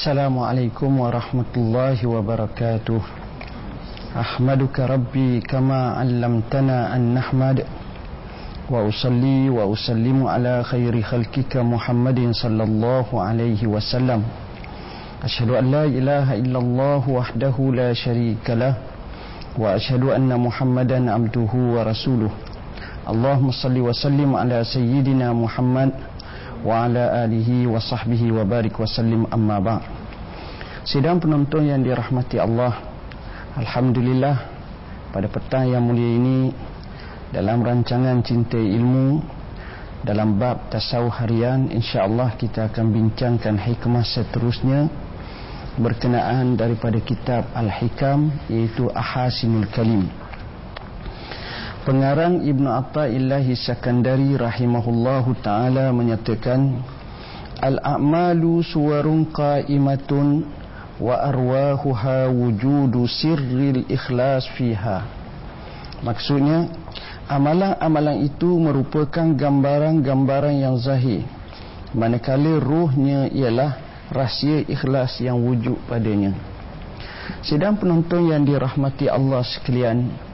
Assalamualaikum warahmatullahi wabarakatuh. Ahmaduka Rabbi kama allamtana an nahmad Wa usalli wa usallimu ala khairi khalkika Muhammadin sallallahu alaihi wasallam. Ashadu an la ilaha illallah wahdahu la sharika lah. Wa ashadu anna Muhammadan abduhu wa rasuluh. Allahumma salli wa sallim ala sayyidina Muhammad wa ala alihi wa sahbihi wa barik wa sallim amma ba' sidang penonton yang dirahmati Allah Alhamdulillah pada petang yang mulia ini dalam rancangan cinta ilmu dalam bab tasawuf harian insyaAllah kita akan bincangkan hikmah seterusnya berkenaan daripada kitab Al-Hikam iaitu Ahasinul Kalim Pengarang Ibn Atta'illahi Sakandari rahimahullahu ta'ala menyatakan Al-a'malu suwarun qa'imatun wa arwahuha wujudu sirril ikhlas fiha. Maksudnya amalan-amalan itu merupakan gambaran-gambaran yang zahir. Manakala ruhnya ialah rahsia ikhlas yang wujud padanya. Sedang penonton yang dirahmati Allah sekalian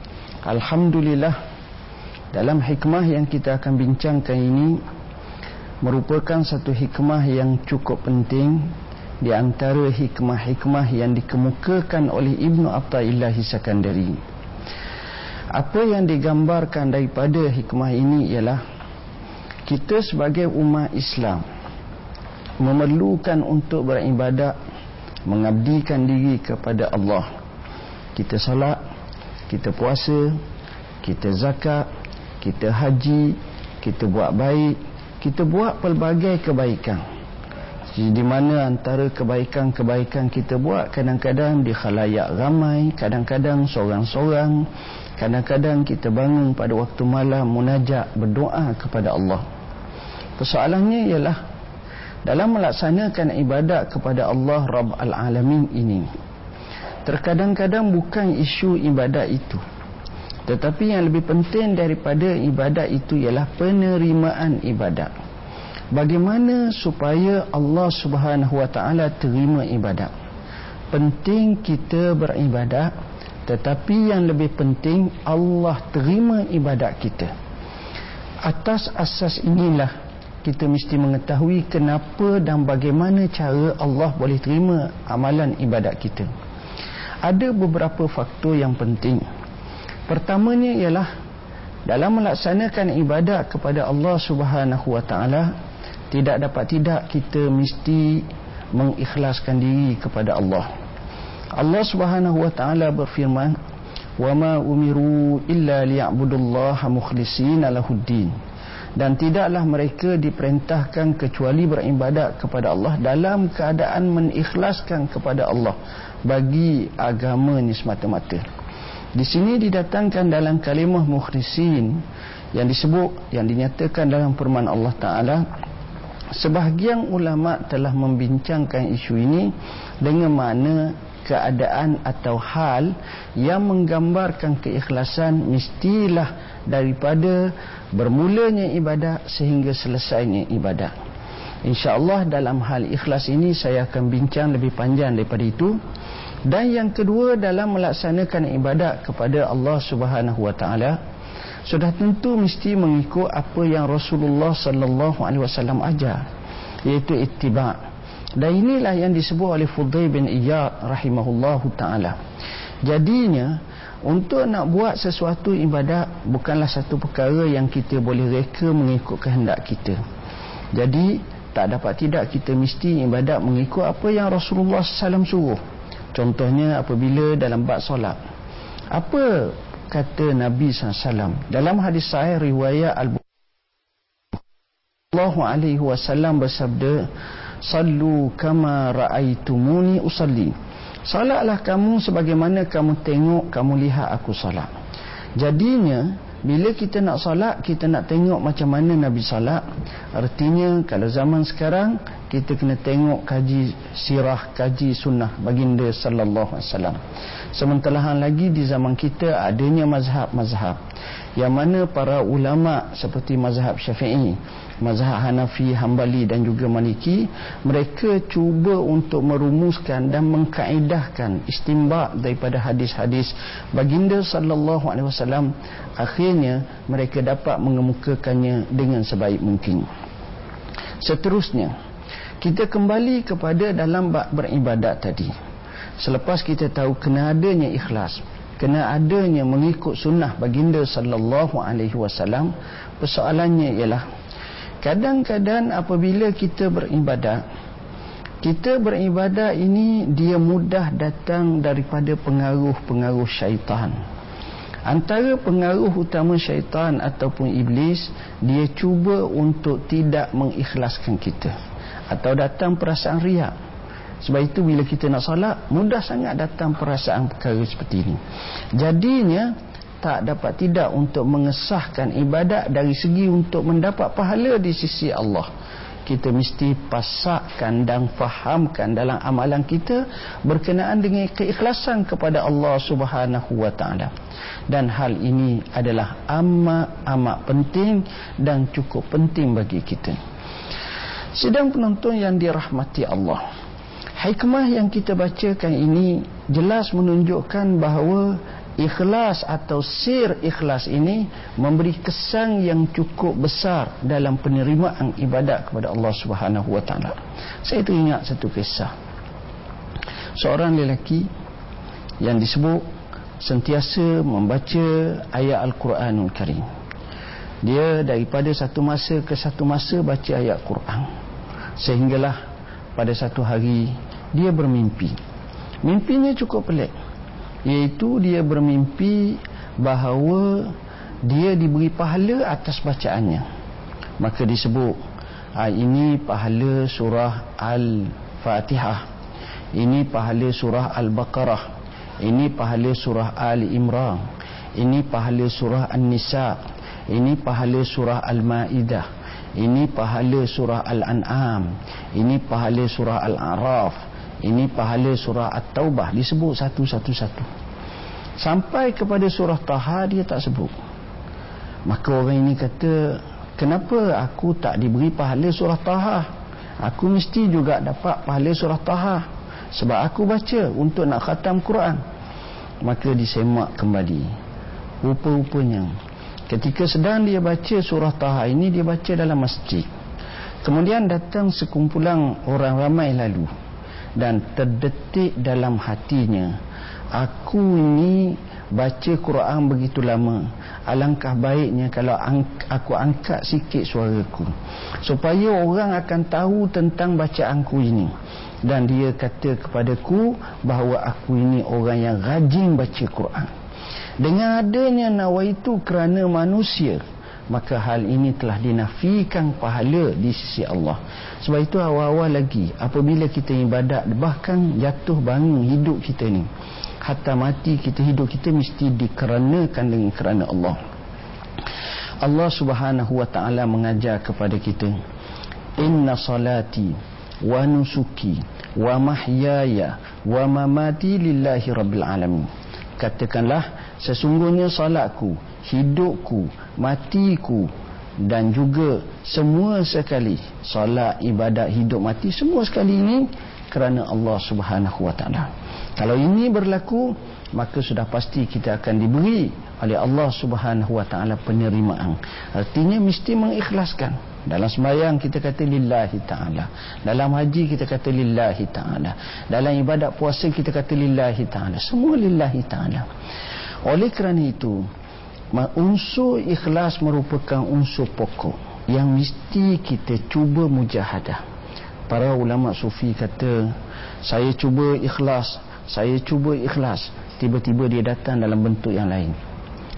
Alhamdulillah dalam hikmah yang kita akan bincangkan ini merupakan satu hikmah yang cukup penting di antara hikmah-hikmah yang dikemukakan oleh Ibnu Athaillah Sakandari. Apa yang digambarkan daripada hikmah ini ialah kita sebagai umat Islam memerlukan untuk beribadat mengabdikan diri kepada Allah. Kita salat kita puasa, kita zakat, kita haji, kita buat baik, kita buat pelbagai kebaikan. Di mana antara kebaikan-kebaikan kita buat kadang-kadang di khalayak ramai, kadang-kadang seorang-seorang, kadang-kadang kita bangun pada waktu malam munajat berdoa kepada Allah. Persoalannya ialah dalam melaksanakan ibadat kepada Allah Rabb al-Alamin ini Terkadang-kadang bukan isu ibadat itu. Tetapi yang lebih penting daripada ibadat itu ialah penerimaan ibadat. Bagaimana supaya Allah subhanahu wa ta'ala terima ibadat? Penting kita beribadat Tetapi yang lebih penting Allah terima ibadat kita. Atas asas inilah kita mesti mengetahui kenapa dan bagaimana cara Allah boleh terima amalan ibadat kita ada beberapa faktor yang penting. Pertamanya ialah dalam melaksanakan ibadat kepada Allah Subhanahu Wa Taala tidak dapat tidak kita mesti mengikhlaskan diri kepada Allah. Allah Subhanahu Wa Taala berfirman, "Wa ma umiru illa liya'budullaha mukhlishina lahuddin." Dan tidaklah mereka diperintahkan kecuali beribadat kepada Allah dalam keadaan mengikhlaskan kepada Allah bagi agama ini semata-mata. Di sini didatangkan dalam kalimah mukhrisin yang disebut yang dinyatakan dalam firman Allah Taala sebahagian ulama telah membincangkan isu ini dengan makna keadaan atau hal yang menggambarkan keikhlasan mestilah daripada bermulanya ibadat sehingga selesainya ibadat. InsyaAllah dalam hal ikhlas ini saya akan bincang lebih panjang daripada itu. Dan yang kedua dalam melaksanakan ibadat kepada Allah Subhanahu Wa Taala sudah tentu mesti mengikut apa yang Rasulullah Sallallahu Alaihi Wasallam ajar yaitu ittiba. Dan inilah yang disebut oleh Fudail bin Iyad rahimahullahu taala. Jadinya untuk nak buat sesuatu ibadat bukanlah satu perkara yang kita boleh reka mengikut kehendak kita. Jadi tak dapat tidak kita mesti ibadat mengikut apa yang Rasulullah SAW suruh. Contohnya apabila dalam bab solat. Apa kata Nabi SAW dalam hadis sahih riwayat Al-Bukhari Allah alaihi wasallam bersabda sallu kama raaitumuni usalli salatlah kamu sebagaimana kamu tengok kamu lihat aku salat jadinya bila kita nak solat kita nak tengok macam mana Nabi solat. Artinya kalau zaman sekarang kita kena tengok kaji sirah kaji sunnah baginda sallallahu alaihi wasallam. Sementara lagi di zaman kita adanya mazhab-mazhab yang mana para ulama seperti mazhab Syafi'i, mazhab Hanafi, Hambali dan juga Maliki mereka cuba untuk merumuskan dan mengkaedahkan istimbak daripada hadis-hadis baginda sallallahu alaihi wasallam akhirnya mereka dapat mengemukakannya dengan sebaik mungkin. Seterusnya kita kembali kepada dalam bab beribadat tadi. Selepas kita tahu kena adanya ikhlas, kena adanya mengikut sunnah baginda sallallahu alaihi wasallam persoalannya ialah kadang-kadang apabila kita beribadat kita beribadat ini dia mudah datang daripada pengaruh-pengaruh syaitan. Antara pengaruh utama syaitan ataupun iblis dia cuba untuk tidak mengikhlaskan kita atau datang perasaan riak sebab itu bila kita nak salat mudah sangat datang perasaan perkara seperti ini. Jadinya tak dapat tidak untuk mengesahkan ibadat dari segi untuk mendapat pahala di sisi Allah. Kita mesti pasakkan dan fahamkan dalam amalan kita berkenaan dengan keikhlasan kepada Allah Subhanahu wa taala. Dan hal ini adalah amat amat penting dan cukup penting bagi kita. Sedang penonton yang dirahmati Allah. Hikmah yang kita bacakan ini jelas menunjukkan bahawa ikhlas atau sir ikhlas ini memberi kesan yang cukup besar dalam penerimaan ibadat kepada Allah Subhanahu wa taala. Saya teringat satu kisah. Seorang lelaki yang disebut sentiasa membaca ayat Al-Quranul Karim. Dia daripada satu masa ke satu masa baca ayat Quran. Sehinggalah pada satu hari dia bermimpi. Mimpinya cukup pelik. Iaitu dia bermimpi bahawa dia diberi pahala atas bacaannya. Maka disebut ah, ini pahala surah Al-Fatihah. Ini pahala surah Al-Baqarah. Ini pahala surah Ali Imran ini pahala surah An-Nisa. Ini pahala surah Al-Ma'idah ini pahala surah Al-An'am. Ini pahala surah Al-A'raf. Ini pahala surah At-Taubah. Disebut satu-satu-satu sampai kepada surah Taha dia tak sebut. Maka orang ini kata kenapa aku tak diberi pahala surah Taha? Aku mesti juga dapat pahala surah Taha. Sebab aku baca untuk nak khatam Quran. Maka disemak kembali. Rupa-rupanya Ketika sedang dia baca surah Taha ini dia baca dalam masjid. Kemudian datang sekumpulan orang ramai lalu dan terdetik dalam hatinya, aku ini baca Quran begitu lama. Alangkah baiknya kalau aku angkat sikit suaraku supaya orang akan tahu tentang bacaanku ini. Dan dia kata kepadaku bahawa aku ini orang yang rajin baca Quran. Dengan adanya nawaitu kerana manusia Maka hal ini telah dinafikan pahala di sisi Allah. Sebab itu awal-awal lagi Apabila kita ibadat Bahkan jatuh bangun hidup kita ni Hatta mati kita hidup kita Mesti dikeranakan dengan kerana Allah. Allah subhanahu wa ta'ala mengajar kepada kita Inna salati wa nusuki wa mahyaya wa mamati lillahi rabbil alamin. Katakanlah sesungguhnya salatku hidupku matiku dan juga semua sekali salat ibadat hidup mati semua sekali ini kerana Allah Subhanahu wa taala. Kalau ini berlaku maka sudah pasti kita akan diberi oleh Allah Subhanahu wa taala penerimaan. Artinya mesti mengikhlaskan. Dalam sembahyang kita kata lillahi ta'ala. Dalam haji kita kata lillahi ta'ala. Dalam ibadat puasa kita kata lillahi ta'ala. Semua lillahi ta'ala oleh kerana itu unsur ikhlas merupakan unsur pokok yang mesti kita cuba mujahadah. Para ulama sufi kata saya cuba ikhlas saya cuba ikhlas. Tiba-tiba dia datang dalam bentuk yang lain.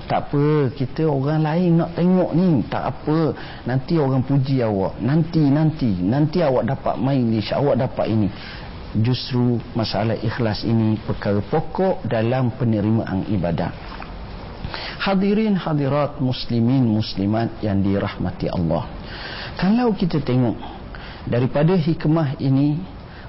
Tak apa kita orang lain nak tengok ni. Tak apa nanti orang puji awak. Nanti nanti nanti awak dapat main ni awak dapat ini justru masalah ikhlas ini perkara pokok dalam penerimaan ibadah. Hadirin hadirat muslimin muslimat yang dirahmati Allah. Kalau kita tengok daripada hikmah ini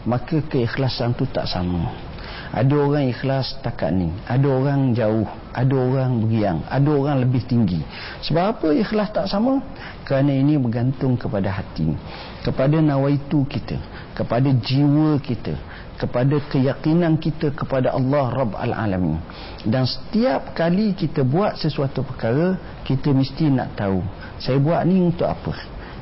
maka keikhlasan tu tak sama Ada orang ikhlas takat ni. Ada orang jauh. Ada orang bergiang. Ada orang lebih tinggi. Sebab apa ikhlas tak sama? Kerana ini bergantung kepada hati. Kepada nawaitu kita. Kepada jiwa kita. Kepada keyakinan kita kepada Allah Rabb Al-Alamin. Dan setiap kali kita buat sesuatu perkara, kita mesti nak tahu. Saya buat ni untuk apa?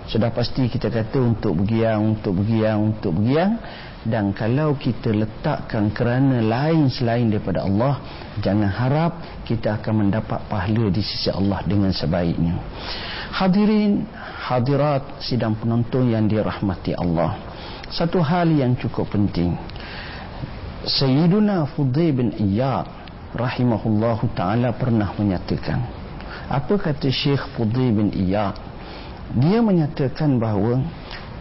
Sudah pasti kita kata untuk bergiang, untuk bergiang, untuk bergiang dan kalau kita letakkan kerana lain selain daripada Allah jangan harap kita akan mendapat pahala di sisi Allah dengan sebaiknya. Hadirin hadirat sidang penonton yang dirahmati Allah. Satu hal yang cukup penting. Sayyiduna Fudhi bin Iyad rahimahullahu ta'ala pernah menyatakan apa kata Syekh Fudhi bin Iyad? Dia menyatakan bahawa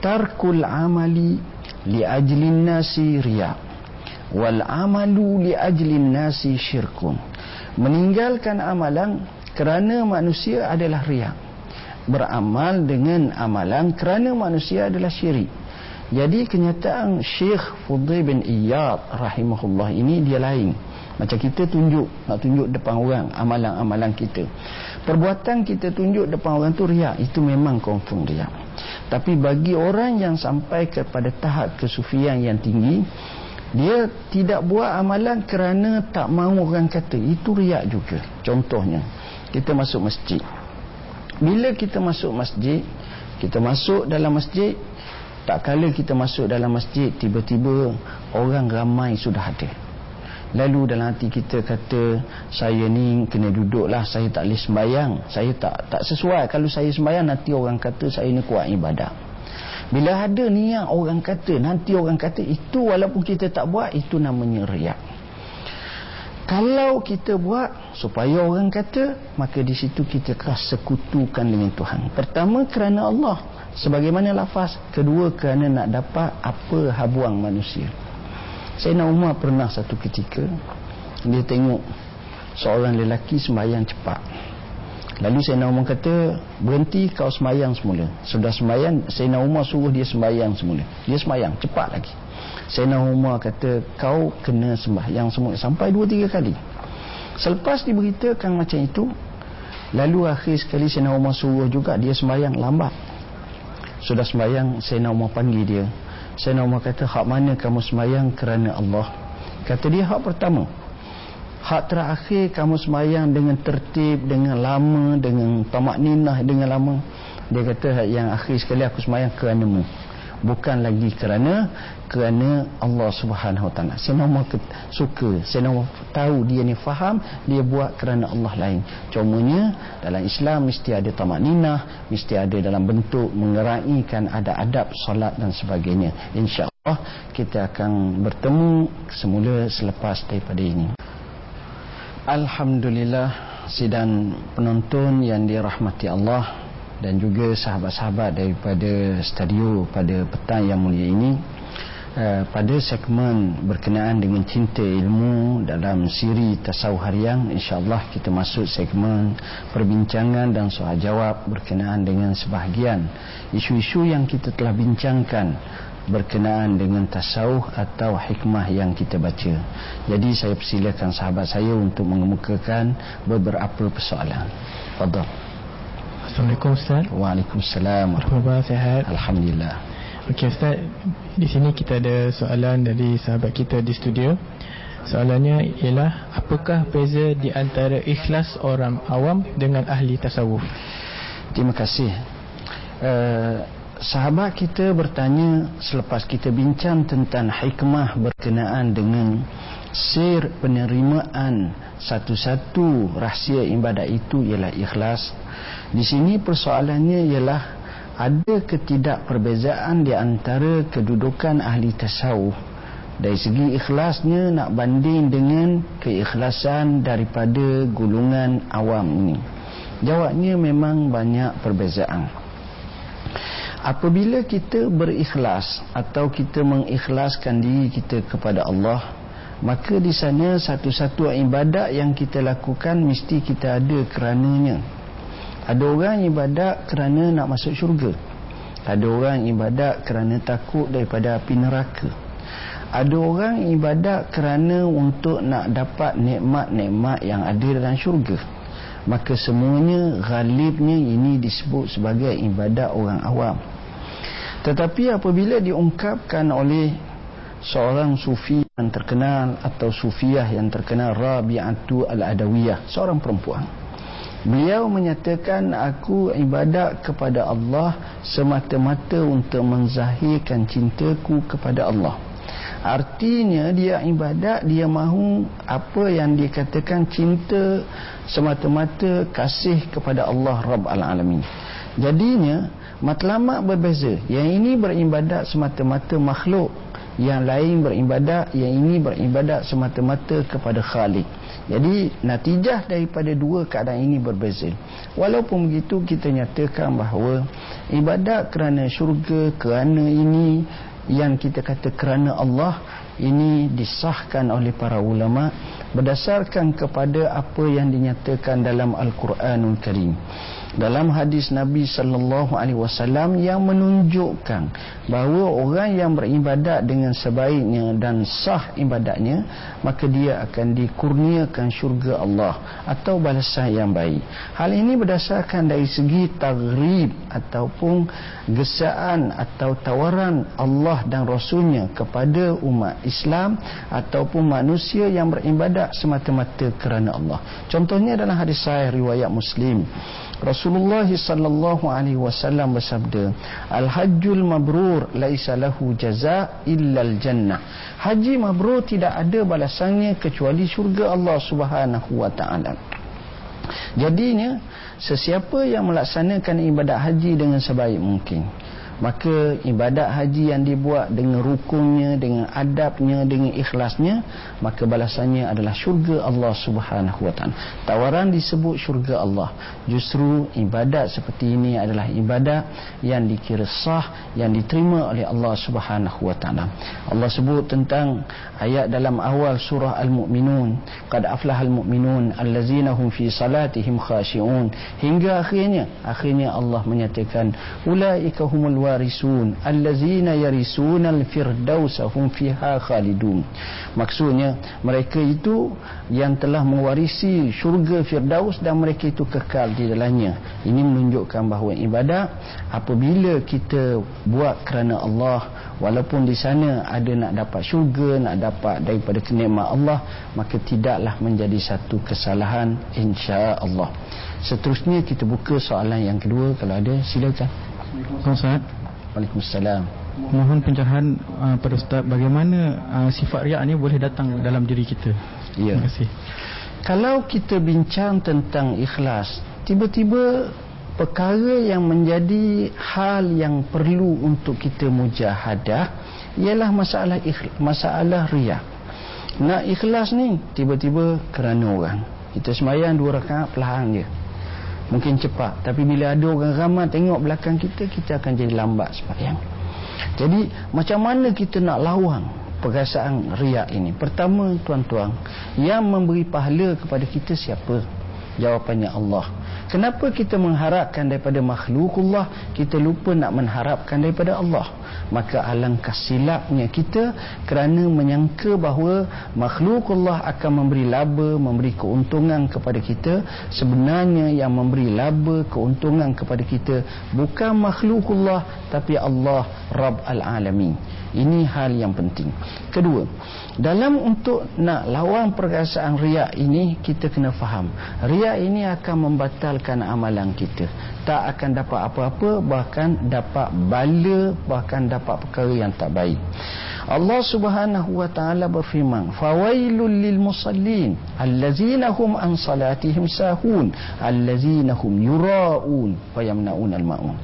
tarkul amali li ajlin nasi riya wal amalu li ajlin nasi syirkun meninggalkan amalan kerana manusia adalah riya. beramal dengan amalan kerana manusia adalah syirik. jadi kenyataan Syekh Fudhi bin Iyad rahimahullah ini dia lain. macam kita tunjuk nak tunjuk depan orang amalan-amalan kita. perbuatan kita tunjuk depan orang tu riak itu memang confirm riak tapi bagi orang yang sampai kepada tahap kesufian yang tinggi dia tidak buat amalan kerana tak mahu orang kata. Itu riak juga contohnya. Kita masuk masjid. Bila kita masuk masjid kita masuk dalam masjid tak kala kita masuk dalam masjid tiba-tiba orang ramai sudah ada Lalu dalam hati kita kata saya ni kena duduklah saya tak boleh sembahyang. Saya tak tak sesuai kalau saya sembahyang nanti orang kata saya ni kuat ibadah. Bila ada niat orang kata nanti orang kata itu walaupun kita tak buat itu namanya riak. Kalau kita buat supaya orang kata maka di situ kita keras sekutukan dengan Tuhan. Pertama kerana Allah sebagaimana lafaz, kedua kerana nak dapat apa habuang manusia. Sayyidina Umar pernah satu ketika dia tengok seorang lelaki sembahyang cepat. Lalu Sayyidina Umar kata, "Berhenti kau sembahyang semula." Sudah sembahyang, Sayyidina Umar suruh dia sembahyang semula. Dia sembahyang cepat lagi. Sayyidina Umar kata, "Kau kena sembahyang semula sampai dua tiga kali." Selepas diberitakan macam itu, lalu akhir sekali Sayyidina Umar suruh juga dia sembahyang lambat. Sudah sembahyang, Sayyidina Umar panggil dia. Sayyidina Umar kata hak mana kamu semayang kerana Allah? Kata dia hak pertama. Hak terakhir kamu semayang dengan tertib dengan lama dengan tamak ninah dengan lama. Dia kata yang akhir sekali aku semayang kerana mu bukan lagi kerana kerana Allah Subhanahu Wa Taala. Saya nak suka, saya nak tahu dia ni faham, dia buat kerana Allah lain. Cumanya dalam Islam mesti ada tamak ninah, mesti ada dalam bentuk mengeraikan ada adab solat dan sebagainya. Insya-Allah kita akan bertemu semula selepas daripada ini. Alhamdulillah sidang penonton yang dirahmati Allah dan juga sahabat-sahabat daripada studio pada petang yang mulia ini uh, pada segmen berkenaan dengan cinta ilmu dalam siri tasawuf harian insyaallah kita masuk segmen perbincangan dan soal jawab berkenaan dengan sebahagian isu-isu yang kita telah bincangkan berkenaan dengan tasawuf atau hikmah yang kita baca. Jadi saya persilakan sahabat saya untuk mengemukakan beberapa persoalan. Fadal. Assalamualaikum Ustaz. Waalaikumsalam Alhamdulillah sehat? Alhamdulillah. Okey Ustaz. Di sini kita ada soalan dari sahabat kita di studio. Soalannya ialah Apakah beza di antara ikhlas orang awam dengan ahli tasawuf? Terima kasih. Uh, Sahabat kita bertanya Selepas kita bincang tentang hikmah berkenaan dengan Sir penerimaan satu-satu rahsia ibadat itu ialah ikhlas di sini persoalannya ialah ada ketidakperbezaan di antara kedudukan ahli tasawuf dari segi ikhlasnya nak banding dengan keikhlasan daripada gulungan awam ini. Jawabnya memang banyak perbezaan. Apabila kita berikhlas atau kita mengikhlaskan diri kita kepada Allah, maka di sana satu-satu ibadat yang kita lakukan mesti kita ada kerananya. Ada orang ibadat kerana nak masuk syurga. Ada orang ibadat kerana takut daripada api neraka. ada orang ibadat kerana untuk nak dapat nikmat-nikmat yang ada dalam syurga maka semuanya ghalibnya ini disebut sebagai ibadat orang awam tetapi apabila diungkapkan oleh seorang sufi yang terkenal atau sufiah yang terkenal Rabi'atu Al-Adawiyah seorang perempuan beliau menyatakan aku ibadat kepada Allah semata-mata untuk menzahirkan cintaku kepada Allah. Artinya dia ibadat Dia mahu apa yang dikatakan cinta Semata-mata kasih kepada Allah Rabb Al-Alamin Jadinya matlamat berbeza. Yang ini beribadat semata-mata makhluk. Yang lain beribadat Yang ini beribadat semata-mata kepada Khalik jadi natijah daripada dua keadaan ini berbeza. Walaupun begitu kita nyatakan bahawa ibadat kerana syurga, kerana ini yang kita kata kerana Allah ini disahkan oleh para ulama berdasarkan kepada apa yang dinyatakan dalam Al-Quranul Karim dalam hadis Nabi sallallahu alaihi wasallam yang menunjukkan bahawa orang yang beribadat dengan sebaiknya dan sah ibadatnya maka dia akan dikurniakan syurga Allah atau balasan yang baik. Hal ini berdasarkan dari segi taghrib ataupun gesaan atau tawaran Allah dan Rasulnya kepada umat Islam ataupun manusia yang beribadat semata-mata kerana Allah. Contohnya dalam hadis sahih riwayat Muslim Rasulullah sallallahu alaihi wasallam bersabda, "Al-hajjul mabrur laisa lahu jazaa illa al-jannah." Haji mabrur tidak ada balasannya kecuali syurga Allah Subhanahu wa taala. Jadinya, sesiapa yang melaksanakan ibadat haji dengan sebaik mungkin, maka ibadat haji yang dibuat dengan rukunnya dengan adabnya dengan ikhlasnya maka balasannya adalah syurga Allah Subhanahu wa tawaran disebut syurga Allah. Justru ibadat seperti ini adalah ibadat yang dikira sah yang diterima oleh Allah Subhanahu wa Allah sebut tentang ayat dalam awal surah al-mu'minun. Qad aflahal mu'minun allazina hum fi salatihim khashi'un. Hingga akhirnya akhirnya Allah menyatakan ulaika humul warisun allazina yarisuna al-firdaus hum fiha khalidun maksudnya mereka itu yang telah mewarisi syurga firdaus dan mereka itu kekal di dalamnya. Ini menunjukkan bahawa ibadah apabila kita buat kerana Allah walaupun di sana ada nak dapat syurga nak dapat daripada kenikmat Allah maka tidaklah menjadi satu kesalahan insya-Allah. Seterusnya kita buka soalan yang kedua. Kalau ada silakan Assalamualaikum Waalaikumsalam. Mohon pencerahan uh, pada Ustaz bagaimana uh, sifat riak ni boleh datang dalam diri kita. Ya. Terima kasih. Kalau kita bincang tentang ikhlas, tiba-tiba perkara yang menjadi hal yang perlu untuk kita mujahadah ialah masalah ikhlas, masalah riak. Nak ikhlas ni tiba-tiba kerana orang. Kita semayang dua rakaat perlahan je mungkin cepat. Tapi bila ada orang ramai tengok belakang kita kita akan jadi lambat sembahyang jadi macam mana kita nak lawan perasaan riak ini? Pertama tuan-tuan yang memberi pahala kepada kita siapa? Jawapannya Allah kenapa kita mengharapkan daripada makhluk Allah kita lupa nak mengharapkan daripada Allah? Maka alangkah silapnya kita kerana menyangka bahawa makhluk Allah akan memberi laba memberi keuntungan kepada kita. Sebenarnya yang memberi laba keuntungan kepada kita bukan makhluk Allah tapi Allah Rabb Al-Alamin. Ini hal yang penting. Kedua dalam untuk nak lawan perasaan riak ini kita kena faham. Riak ini akan membatalkan amalan kita. Tak akan dapat apa-apa bahkan dapat bala bahkan dapat perkara yang tak baik. Allah Subhanahu wa taala berfirman fawailul lil musallin allazina hum an salatihim sahun allazina hum yuraun wa yamnaun al maun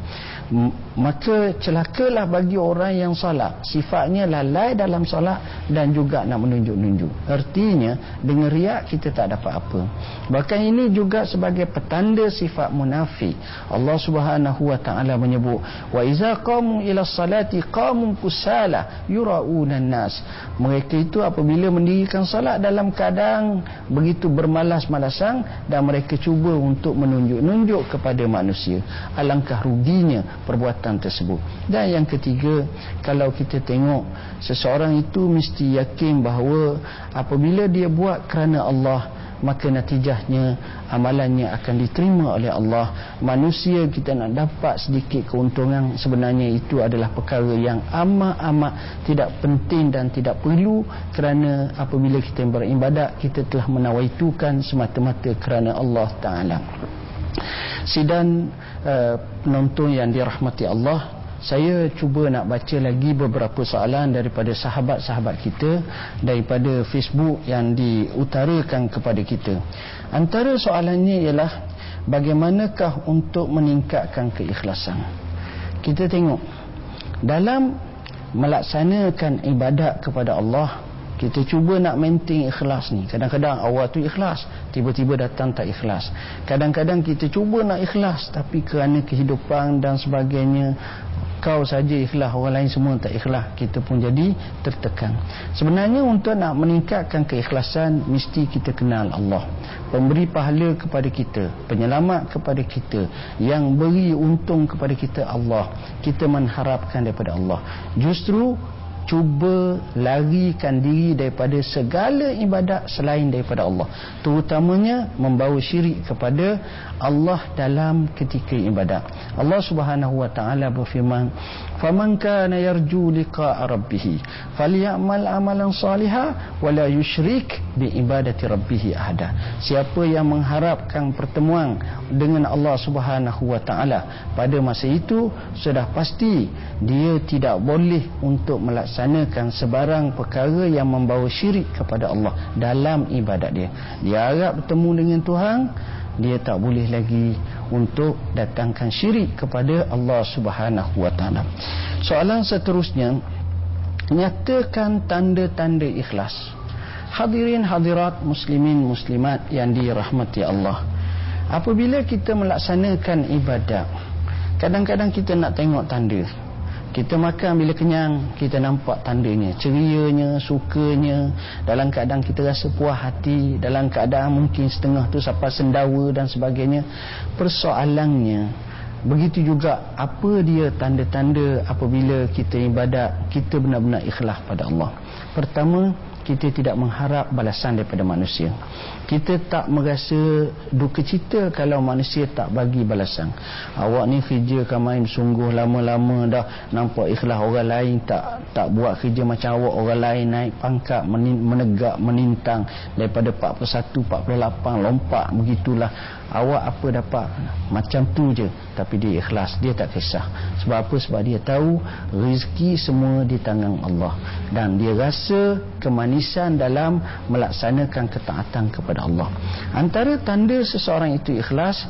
maka celakalah bagi orang yang salat sifatnya lalai dalam salat dan juga nak menunjuk-nunjuk. Artinya dengan riak kita tak dapat apa. Bahkan ini juga sebagai petanda sifat munafik. Allah Subhanahu wa taala menyebut wa iza qamu ila salati qamu kusala yurauna nas mereka itu apabila mendirikan salat dalam keadaan begitu bermalas-malasan dan mereka cuba untuk menunjuk-nunjuk kepada manusia. Alangkah ruginya perbuatan tersebut. Dan yang ketiga kalau kita tengok seseorang itu mesti yakin bahawa apabila dia buat kerana Allah maka natijahnya amalannya akan diterima oleh Allah. Manusia kita nak dapat sedikit keuntungan sebenarnya itu adalah perkara yang amat-amat tidak penting dan tidak perlu kerana apabila kita beribadat kita telah menawaitukan semata-mata kerana Allah Ta'ala sidang uh, penonton yang dirahmati Allah saya cuba nak baca lagi beberapa soalan daripada sahabat-sahabat kita daripada Facebook yang diutarakan kepada kita. Antara soalannya ialah bagaimanakah untuk meningkatkan keikhlasan? Kita tengok dalam melaksanakan ibadat kepada Allah kita cuba nak maintain ikhlas ni. Kadang-kadang awal tu ikhlas tiba-tiba datang tak ikhlas. Kadang-kadang kita cuba nak ikhlas tapi kerana kehidupan dan sebagainya kau saja ikhlas orang lain semua tak ikhlas kita pun jadi tertekan. Sebenarnya untuk nak meningkatkan keikhlasan mesti kita kenal Allah. Pemberi pahala kepada kita penyelamat kepada kita yang beri untung kepada kita Allah. Kita mengharapkan daripada Allah. Justru cuba larikan diri daripada segala ibadat selain daripada Allah. Terutamanya membawa syirik kepada Allah dalam ketika ibadat. Allah Subhanahu wa taala berfirman faman kana yarju liqa'a rabbih falyamal amalan salihan wala yusyrik bi ibadati rabbih ahada siapa yang mengharapkan pertemuan dengan Allah Subhanahu wa taala pada masa itu sudah pasti dia tidak boleh untuk melaksanakan sebarang perkara yang membawa syirik kepada Allah dalam ibadat dia. Dia harap bertemu dengan Tuhan dia tak boleh lagi untuk datangkan syirik kepada Allah Subhanahu wa taala. Soalan seterusnya nyatakan tanda-tanda ikhlas. Hadirin hadirat muslimin muslimat yang dirahmati Allah. Apabila kita melaksanakan ibadat, kadang-kadang kita nak tengok tanda kita makan bila kenyang kita nampak tandanya. Cerianya sukanya. Dalam keadaan kita rasa puas hati dalam keadaan mungkin setengah tu sampai sendawa dan sebagainya. Persoalannya begitu juga apa dia tanda-tanda apabila kita ibadat kita benar-benar ikhlas pada Allah. Pertama kita tidak mengharap balasan daripada manusia. Kita tak merasa duka cita kalau manusia tak bagi balasan. Awak ni kerja kamain sungguh lama-lama dah. Nampak ikhlas orang lain tak tak buat kerja macam awak. Orang lain naik pangkat menegak menintang. Daripada 41 48 lompat begitulah. Awak apa dapat? Macam tu je. Tapi dia ikhlas. Dia tak kisah. Sebab apa? Sebab dia tahu rezeki semua di tangan Allah. Dan dia rasa kemanisan dalam melaksanakan ketaatan kepada Allah. Antara tanda seseorang itu ikhlas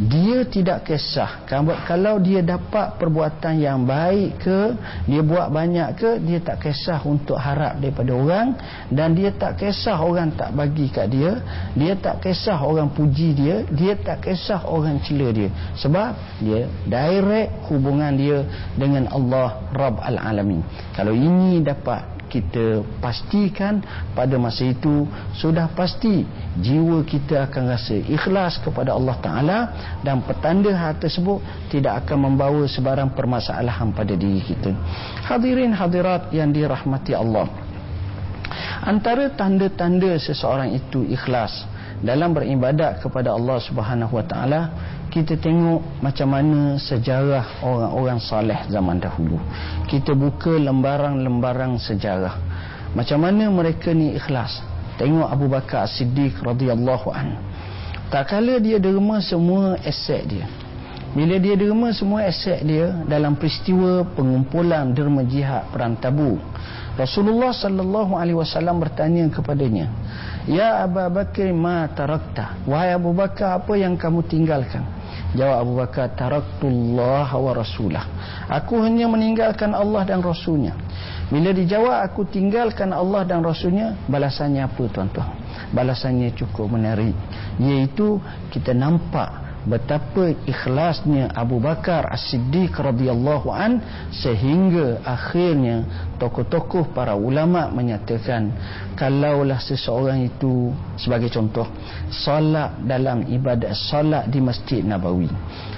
dia tidak kisah kalau dia dapat perbuatan yang baik ke dia buat banyak ke dia tak kisah untuk harap daripada orang. Dan dia tak kisah orang tak bagi kat dia dia tak kisah orang puji dia dia tak kisah orang cela dia. Sebab dia direct hubungan dia dengan Allah Rabb Al-Alamin. Kalau ini dapat kita pastikan pada masa itu sudah pasti jiwa kita akan rasa ikhlas kepada Allah Ta'ala dan petanda hal tersebut tidak akan membawa sebarang permasalahan pada diri kita. Hadirin hadirat yang dirahmati Allah antara tanda-tanda seseorang itu ikhlas dalam beribadat kepada Allah Subhanahu Wa Taala kita tengok macam mana sejarah orang-orang saleh zaman dahulu. Kita buka lembaran-lembaran sejarah. Macam mana mereka ni ikhlas. Tengok Abu Bakar Siddiq radhiyallahu an. Tak kala dia derma semua aset dia. Bila dia derma semua aset dia dalam peristiwa pengumpulan derma jihad perang Tabuk. Rasulullah sallallahu alaihi wasallam bertanya kepadanya, "Ya Abu Bakar, ma tarakta?" Wahai Abu Bakar, apa yang kamu tinggalkan? Jawab Abu Bakar Taraktullah wa rasulah. Aku hanya meninggalkan Allah dan Rasulnya. Bila dijawab aku tinggalkan Allah dan Rasulnya Balasannya apa tuan-tuan? Balasannya cukup menarik Iaitu kita nampak betapa ikhlasnya Abu Bakar As-Siddiq radhiyallahu an sehingga akhirnya tokoh-tokoh para ulama menyatakan kalaulah seseorang itu sebagai contoh solat dalam ibadat solat di Masjid Nabawi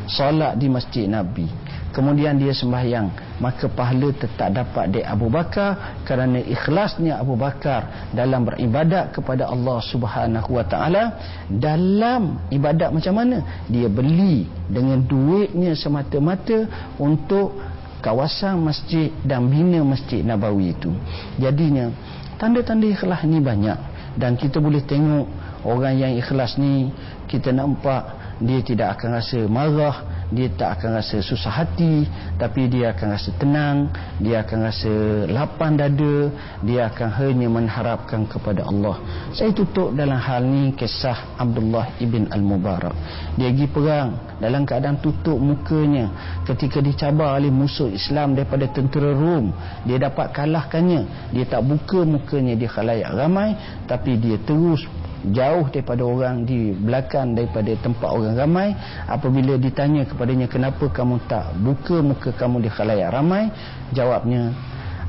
solat di Masjid Nabi. Kemudian dia sembahyang. Maka pahala tetap dapat dari Abu Bakar kerana ikhlasnya Abu Bakar dalam beribadat kepada Allah Subhanahu wa taala. Dalam ibadat macam mana? Dia beli dengan duitnya semata-mata untuk kawasan masjid dan bina masjid Nabawi itu. Jadinya tanda-tanda ikhlas ni banyak. Dan kita boleh tengok orang yang ikhlas ni kita nampak dia tidak akan rasa marah dia tak akan rasa susah hati tapi dia akan rasa tenang dia akan rasa lapang dada dia akan hanya mengharapkan kepada Allah. Saya tutup dalam hal ni kisah Abdullah ibn Al-Mubarak. Dia pergi perang dalam keadaan tutup mukanya. Ketika dicabar oleh musuh Islam daripada tentera Rom dia dapat kalahkannya. Dia tak buka mukanya di khalayak ramai tapi dia terus jauh daripada orang di belakang daripada tempat orang ramai. Apabila ditanya kepadanya kenapa kamu tak buka muka kamu di khalayak ramai? Jawabnya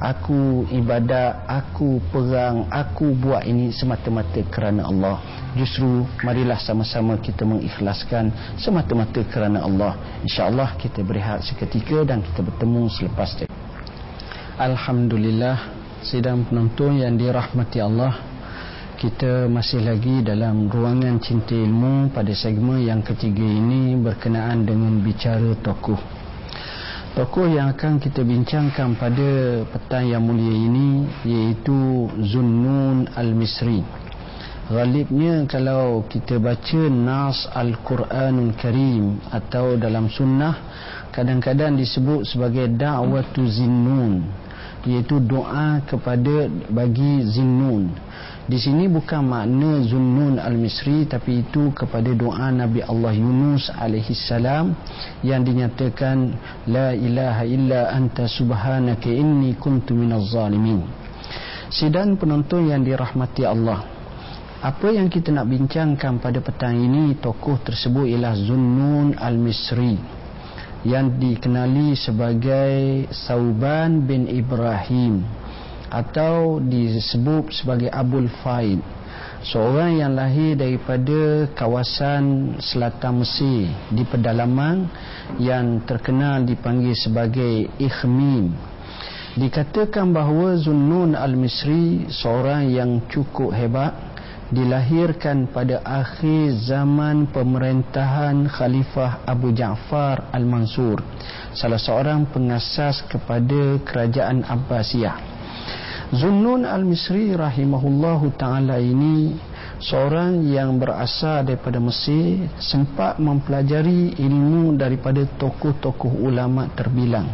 aku ibadat aku perang aku buat ini semata-mata kerana Allah. Justru marilah sama-sama kita mengikhlaskan semata-mata kerana Allah. Insyaallah kita berehat seketika dan kita bertemu selepas itu. Alhamdulillah sidang penonton yang dirahmati Allah kita masih lagi dalam ruangan cinta ilmu pada segmen yang ketiga ini berkenaan dengan bicara tokoh. Tokoh yang akan kita bincangkan pada petang yang mulia ini iaitu Zunnun Al-Misri. Ghalibnya kalau kita baca Nas Al-Quranul Karim atau dalam sunnah kadang-kadang disebut sebagai Da'watu Zinnun iaitu doa kepada bagi Zinnun di sini bukan makna Zunnun al-Misri tapi itu kepada doa Nabi Allah Yunus alaihi salam yang dinyatakan la ilaha illa anta subhanaka inni kuntu minaz zalimin. Sidang penonton yang dirahmati Allah. Apa yang kita nak bincangkan pada petang ini tokoh tersebut ialah Zunnun al-Misri yang dikenali sebagai Sauban bin Ibrahim atau disebut sebagai Abul Faid. Seorang yang lahir daripada kawasan selatan Mesir di pedalaman yang terkenal dipanggil sebagai Ikhmim. Dikatakan bahawa Zunnun Al-Misri seorang yang cukup hebat dilahirkan pada akhir zaman pemerintahan Khalifah Abu Ja'far Al-Mansur salah seorang pengasas kepada kerajaan Abbasiyah Zunnun al-Misri rahimahullahu ta'ala ini seorang yang berasal daripada Mesir sempat mempelajari ilmu daripada tokoh-tokoh ulama terbilang.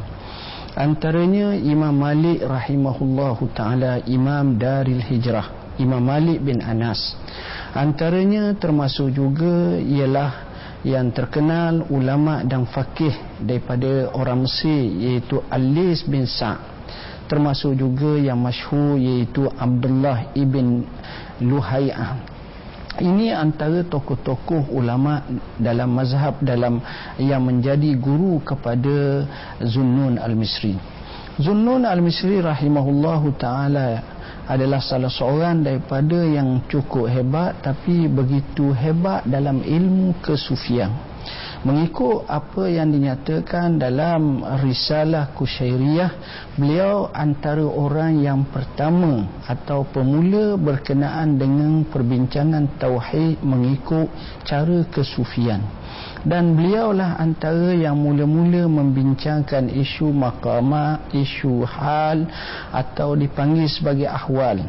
Antaranya Imam Malik rahimahullahu ta'ala Imam Daril Hijrah Imam Malik bin Anas. Antaranya termasuk juga ialah yang terkenal ulama dan fakih daripada orang Mesir iaitu Alis bin Sa' termasuk juga yang masyhur iaitu Abdullah ibn Luhayah. Ini antara tokoh-tokoh ulama dalam mazhab dalam yang menjadi guru kepada Zunnun al-Misri. Zunnun al-Misri rahimahullahu taala adalah salah seorang daripada yang cukup hebat tapi begitu hebat dalam ilmu kesufian mengikut apa yang dinyatakan dalam risalah kusyairiyah beliau antara orang yang pertama atau pemula berkenaan dengan perbincangan tauhid mengikut cara kesufian. Dan beliaulah antara yang mula-mula membincangkan isu maqamat isu hal atau dipanggil sebagai ahwal.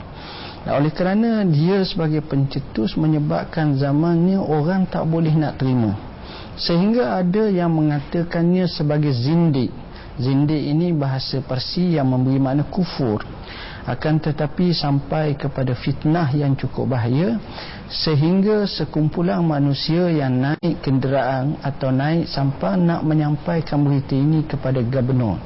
Dan oleh kerana dia sebagai pencetus menyebabkan zamannya orang tak boleh nak terima sehingga ada yang mengatakannya sebagai zindik. Zindik ini bahasa Parsi yang memberi makna kufur. Akan tetapi sampai kepada fitnah yang cukup bahaya sehingga sekumpulan manusia yang naik kenderaan atau naik sampai nak menyampaikan berita ini kepada gubernur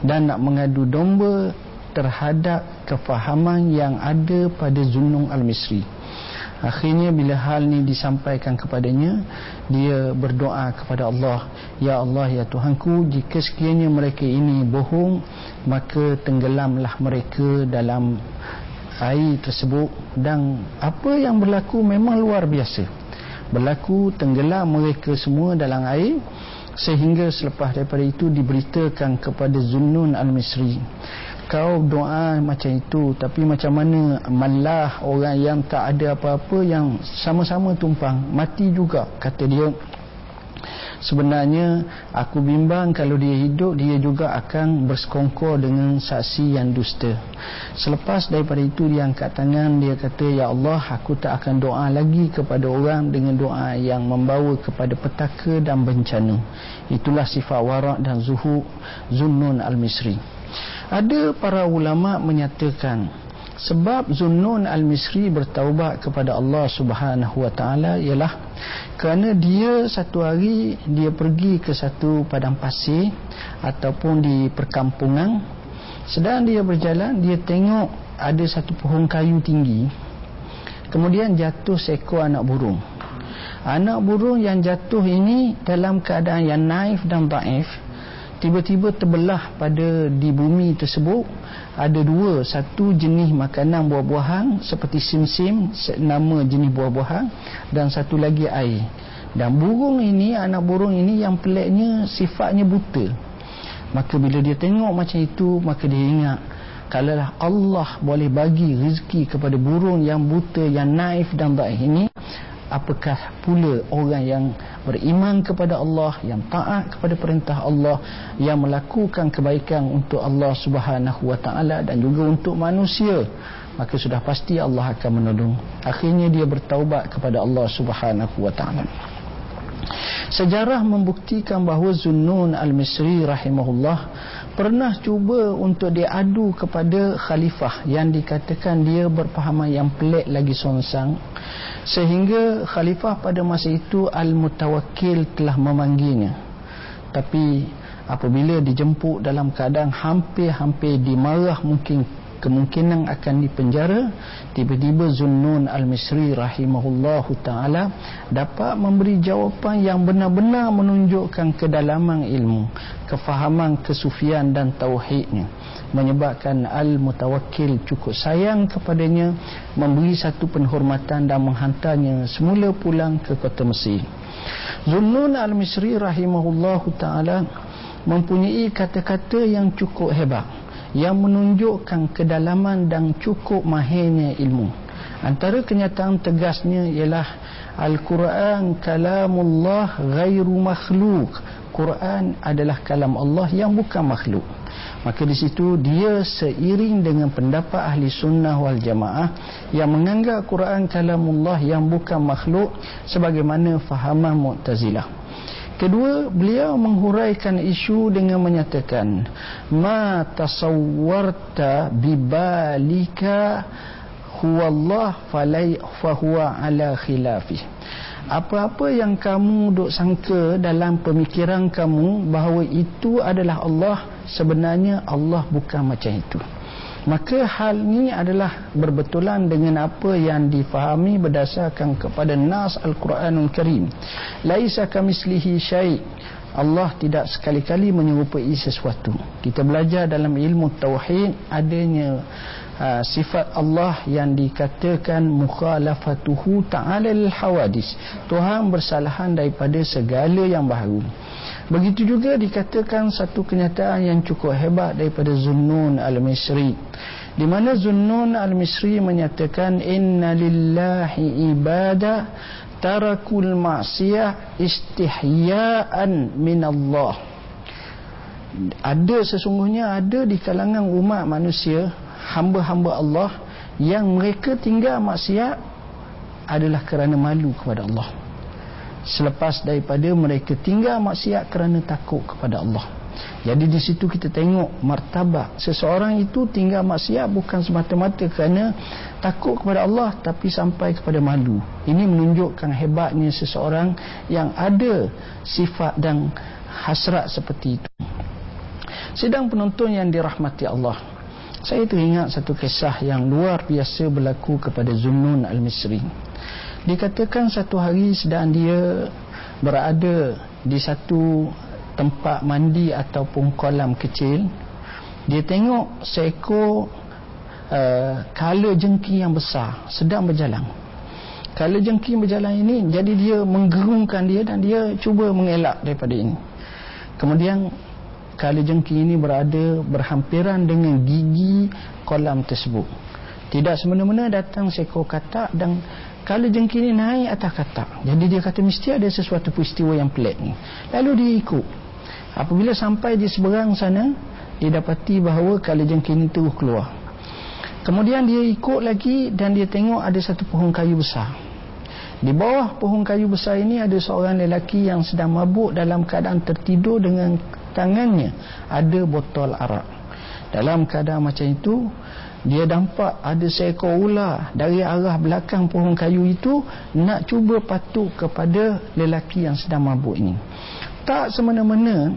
dan nak mengadu domba terhadap kefahaman yang ada pada Zunung Al-Misri Akhirnya bila hal ni disampaikan kepadanya Dia berdoa kepada Allah Ya Allah ya Tuhanku Jika sekiranya mereka ini bohong Maka tenggelamlah mereka dalam air tersebut. Dan apa yang berlaku memang luar biasa. Berlaku tenggelam mereka semua dalam air Sehingga selepas daripada itu diberitakan kepada Zunnun Al-Misri kau doa macam itu tapi macam mana malah orang yang tak ada apa-apa yang sama-sama tumpang mati juga kata dia. Sebenarnya aku bimbang kalau dia hidup dia juga akan bersekongkol dengan saksi yang dusta. Selepas daripada itu dia angkat tangan dia kata ya Allah aku tak akan doa lagi kepada orang dengan doa yang membawa kepada petaka dan bencana. Itulah sifat warak dan zuhud zunnun al-misri ada para ulama menyatakan sebab Zunnun Al-Misri bertaubat kepada Allah Subhanahu Wa Taala ialah kerana dia satu hari dia pergi ke satu padang pasir ataupun di perkampungan. Sedang dia berjalan dia tengok ada satu pohon kayu tinggi. Kemudian jatuh seekor anak burung. Anak burung yang jatuh ini dalam keadaan yang naif dan daif tiba-tiba terbelah pada di bumi tersebut ada dua. Satu jenis makanan buah-buahan seperti sim-sim nama jenis buah-buahan dan satu lagi air. Dan burung ini anak burung ini yang peliknya sifatnya buta. Maka bila dia tengok macam itu maka dia ingat kalaulah Allah boleh bagi rezeki kepada burung yang buta yang naif dan baik ini apakah pula orang yang beriman kepada Allah yang taat kepada perintah Allah yang melakukan kebaikan untuk Allah Subhanahu wa taala dan juga untuk manusia? Maka sudah pasti Allah akan menolong. Akhirnya dia bertaubat kepada Allah Subhanahu wa taala Sejarah membuktikan bahawa Zunnun Al-Misri rahimahullah pernah cuba untuk diadu kepada khalifah yang dikatakan dia berpahaman yang pelik lagi sonsang sehingga khalifah pada masa itu Al-Mutawakkil telah memanggilnya. Tapi apabila dijemput dalam keadaan hampir-hampir dimarah mungkin kemungkinan akan dipenjara. Tiba-tiba Zunnun Al-Misri rahimahullahu taala dapat memberi jawapan yang benar-benar menunjukkan kedalaman ilmu kefahaman kesufian dan tauhidnya. Menyebabkan Al-Mutawakkil cukup sayang kepadanya memberi satu penghormatan dan menghantarnya semula pulang ke kota Mesir. Zunnun Al-Misri rahimahullah ta'ala mempunyai kata-kata yang cukup hebat yang menunjukkan kedalaman dan cukup mahirnya ilmu. Antara kenyataan tegasnya ialah Al-Quran kalamullah ghairu makhluk Quran adalah kalam Allah yang bukan makhluk. Maka di situ dia seiring dengan pendapat ahli sunnah wal jamaah yang menganggap Quran kalamullah yang bukan makhluk sebagaimana fahaman mu'tazilah kedua beliau menghuraikan isu dengan menyatakan ma tasawwarta bibalika huwallah falai fahuwa ala khilafih apa-apa yang kamu duk sangka dalam pemikiran kamu bahawa itu adalah Allah sebenarnya Allah bukan macam itu maka hal ini adalah berbetulan dengan apa yang difahami berdasarkan kepada nas Al-Quranul Karim. Laisa kamislihi syai' Allah tidak sekali-kali menyerupai sesuatu. Kita belajar dalam ilmu tauhid adanya uh, sifat Allah yang dikatakan mukhalafatuhu ta'ala al-hawadis Tuhan bersalahan daripada segala yang baru Begitu juga dikatakan satu kenyataan yang cukup hebat daripada Zunnun Al-Misri. Di mana Zunnun Al-Misri menyatakan inna lillahi ibadah tarakul ma'siyah istihya'an min Allah ada sesungguhnya ada di kalangan umat manusia hamba-hamba Allah yang mereka tinggal maksiat adalah kerana malu kepada Allah selepas daripada mereka tinggal maksiat kerana takut kepada Allah. Jadi di situ kita tengok martabat seseorang itu tinggal maksiat bukan semata-mata kerana takut kepada Allah tapi sampai kepada malu. Ini menunjukkan hebatnya seseorang yang ada sifat dan hasrat seperti itu. Sedang penonton yang dirahmati Allah. Saya teringat satu kisah yang luar biasa berlaku kepada Zunnun Al-Misri dikatakan satu hari sedang dia berada di satu tempat mandi ataupun kolam kecil dia tengok seekor uh, kala jengking yang besar sedang berjalan. Kala jengking berjalan ini jadi dia menggerungkan dia dan dia cuba mengelak daripada ini. Kemudian kala jengking ini berada berhampiran dengan gigi kolam tersebut. Tidak semena-mena datang seekor katak dan kala jengking ini naik atas katak. Jadi dia kata mesti ada sesuatu peristiwa yang pelik ni. Lalu dia ikut. Apabila sampai di seberang sana dia dapati bahawa kala jengking ini terus keluar. Kemudian dia ikut lagi dan dia tengok ada satu pohon kayu besar. Di bawah pohon kayu besar ini ada seorang lelaki yang sedang mabuk dalam keadaan tertidur dengan tangannya ada botol arak. Dalam keadaan macam itu dia nampak ada seekor ular dari arah belakang pohon kayu itu nak cuba patuk kepada lelaki yang sedang mabuk ini. Tak semena-mena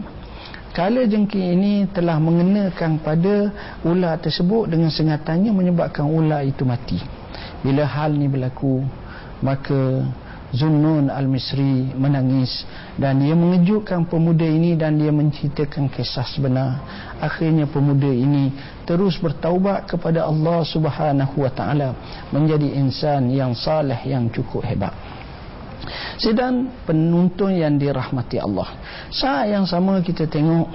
kala jengking ini telah mengenakan pada ular tersebut dengan sengatannya menyebabkan ular itu mati. Bila hal ini berlaku maka Zunnun al-Misri menangis dan dia mengejutkan pemuda ini dan dia menceritakan kisah sebenar akhirnya pemuda ini terus bertaubat kepada Allah Subhanahu wa taala menjadi insan yang saleh yang cukup hebat. Sedang penonton yang dirahmati Allah. Saat yang sama kita tengok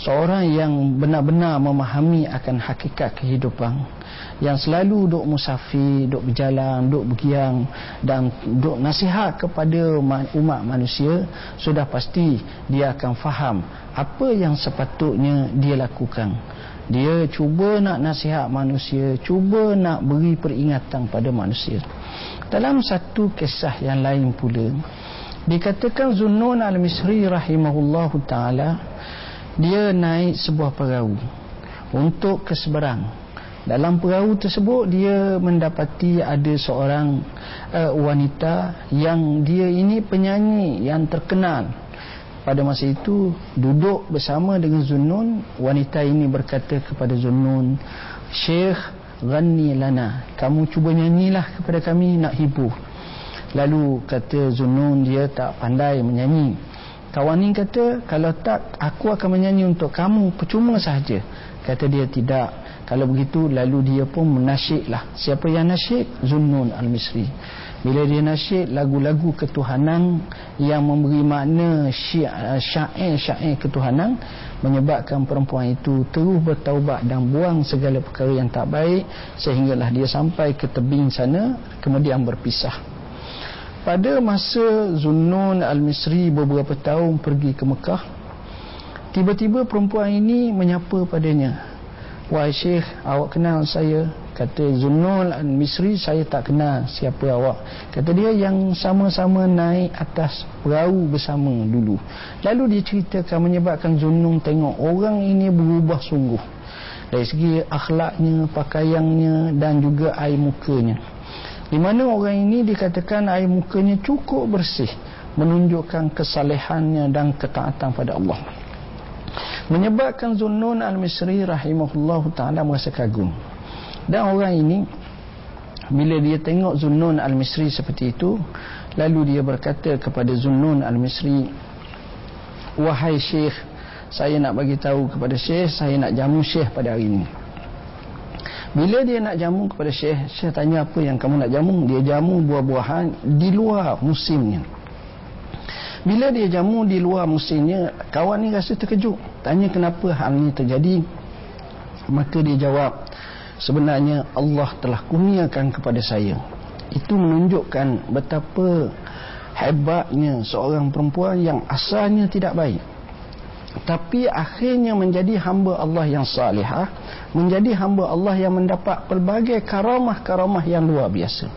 seorang yang benar-benar memahami akan hakikat kehidupan yang selalu duk musafir, duk berjalan, duk bergiang dan duk nasihat kepada umat manusia sudah pasti dia akan faham apa yang sepatutnya dia lakukan. Dia cuba nak nasihat manusia cuba nak beri peringatan pada manusia. Dalam satu kisah yang lain pula dikatakan Zunnun al-Misri rahimahullahu ta'ala dia naik sebuah perahu untuk ke seberang dalam perahu tersebut dia mendapati ada seorang uh, wanita yang dia ini penyanyi yang terkenal. Pada masa itu duduk bersama dengan Zunnun, wanita ini berkata kepada Zunnun, "Syekh, ghanni lana. Kamu cuba nyanyilah kepada kami nak hibur." Lalu kata Zunnun dia tak pandai menyanyi. Kawan ini kata, "Kalau tak aku akan menyanyi untuk kamu percuma sahaja." Kata dia tidak kalau begitu lalu dia pun menasyidlah. Siapa yang nasyid? Zunnun Al-Misri. Bila dia nasyid lagu-lagu ketuhanan yang memberi makna syair-syair ketuhanan menyebabkan perempuan itu terus bertaubat dan buang segala perkara yang tak baik sehinggalah dia sampai ke tebing sana kemudian berpisah. Pada masa Zunnun Al-Misri beberapa tahun pergi ke Mekah tiba-tiba perempuan ini menyapa padanya Wahai Syekh, awak kenal saya? Kata Zunul Misri, saya tak kenal siapa awak. Kata dia yang sama-sama naik atas perahu bersama dulu. Lalu dia ceritakan menyebabkan Zunul tengok orang ini berubah sungguh. Dari segi akhlaknya, pakaiannya dan juga air mukanya. Di mana orang ini dikatakan air mukanya cukup bersih. Menunjukkan kesalehannya dan ketaatan pada Allah menyebabkan Zunnun al-Misri rahimahullah ta'ala merasa kagum. Dan orang ini bila dia tengok Zunnun al-Misri seperti itu lalu dia berkata kepada Zunnun al-Misri wahai syekh saya nak bagi tahu kepada syekh saya nak jamu syekh pada hari ini. Bila dia nak jamu kepada syekh syekh tanya apa yang kamu nak jamu? Dia jamu buah-buahan di luar musimnya bila dia jamu di luar musimnya kawan ni rasa terkejut. Tanya kenapa hal ini terjadi. Maka dia jawab sebenarnya Allah telah kurniakan kepada saya. Itu menunjukkan betapa hebatnya seorang perempuan yang asalnya tidak baik tapi akhirnya menjadi hamba Allah yang salihah menjadi hamba Allah yang mendapat pelbagai karamah-karamah yang luar biasa.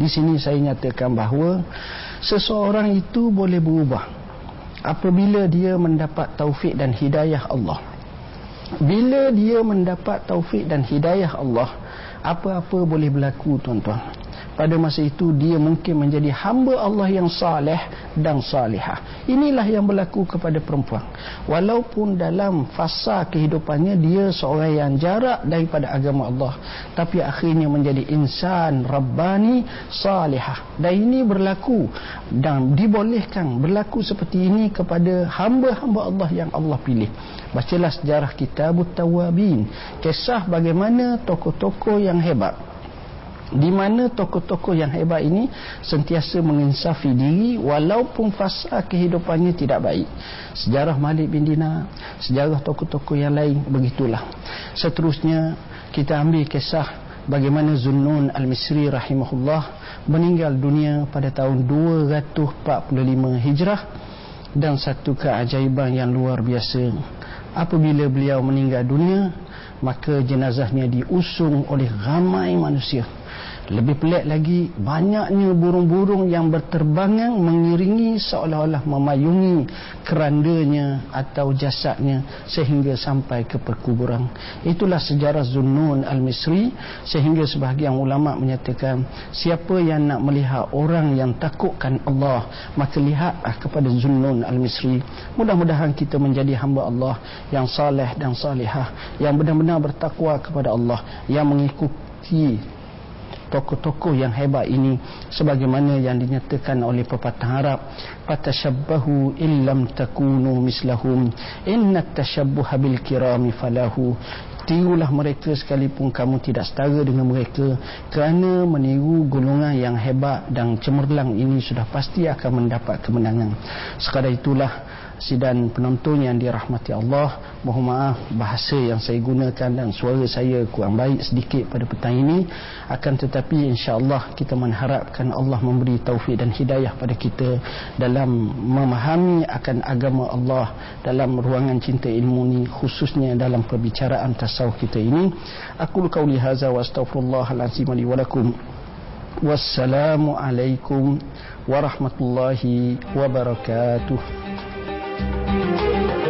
Di sini saya nyatakan bahawa seseorang itu boleh berubah apabila dia mendapat taufik dan hidayah Allah. Bila dia mendapat taufik dan hidayah Allah apa-apa boleh berlaku tuan-tuan pada masa itu dia mungkin menjadi hamba Allah yang saleh dan salihah. Inilah yang berlaku kepada perempuan. Walaupun dalam fasa kehidupannya dia seorang yang jarak daripada agama Allah tapi akhirnya menjadi insan rabbani salihah. Dan ini berlaku dan dibolehkan berlaku seperti ini kepada hamba-hamba Allah yang Allah pilih. Bacalah sejarah kitab tawabin kisah bagaimana tokoh-tokoh yang hebat di mana tokoh-tokoh yang hebat ini sentiasa menginsafi diri walaupun fasa kehidupannya tidak baik. Sejarah Malik bin Dinar sejarah tokoh-tokoh yang lain begitulah. Seterusnya kita ambil kisah bagaimana Zunnun Al-Misri rahimahullah meninggal dunia pada tahun 245 Hijrah dan satu keajaiban yang luar biasa. Apabila beliau meninggal dunia maka jenazahnya diusung oleh ramai manusia lebih pelik lagi banyaknya burung-burung yang berterbangan mengiringi seolah-olah memayungi kerandanya atau jasadnya sehingga sampai ke perkuburan. Itulah sejarah Zunnun Al-Misri sehingga sebahagian ulama menyatakan siapa yang nak melihat orang yang takutkan Allah maka lihatlah kepada Zunnun Al-Misri. Mudah-mudahan kita menjadi hamba Allah yang saleh dan salihah yang benar-benar bertakwa kepada Allah yang mengikuti tokoh-tokoh yang hebat ini sebagaimana yang dinyatakan oleh pepatah Arab fatashabbahu illam takunu mislahum inna tashabbuha bil kirami falahu. Tirulah mereka sekalipun kamu tidak setara dengan mereka kerana meniru golongan yang hebat dan cemerlang ini sudah pasti akan mendapat kemenangan. Sekadar itulah sidang penonton yang dirahmati Allah. Mohon maaf bahasa yang saya gunakan dan suara saya kurang baik sedikit pada petang ini. Akan tetapi insya-Allah kita mengharapkan Allah memberi taufik dan hidayah pada kita dalam memahami akan agama Allah dalam ruangan cinta ilmu ni khususnya dalam perbicaraan tasawuf kita ini. Aku qauli hadza wa wassalamu alaikum warahmatullahi wabarakatuh صل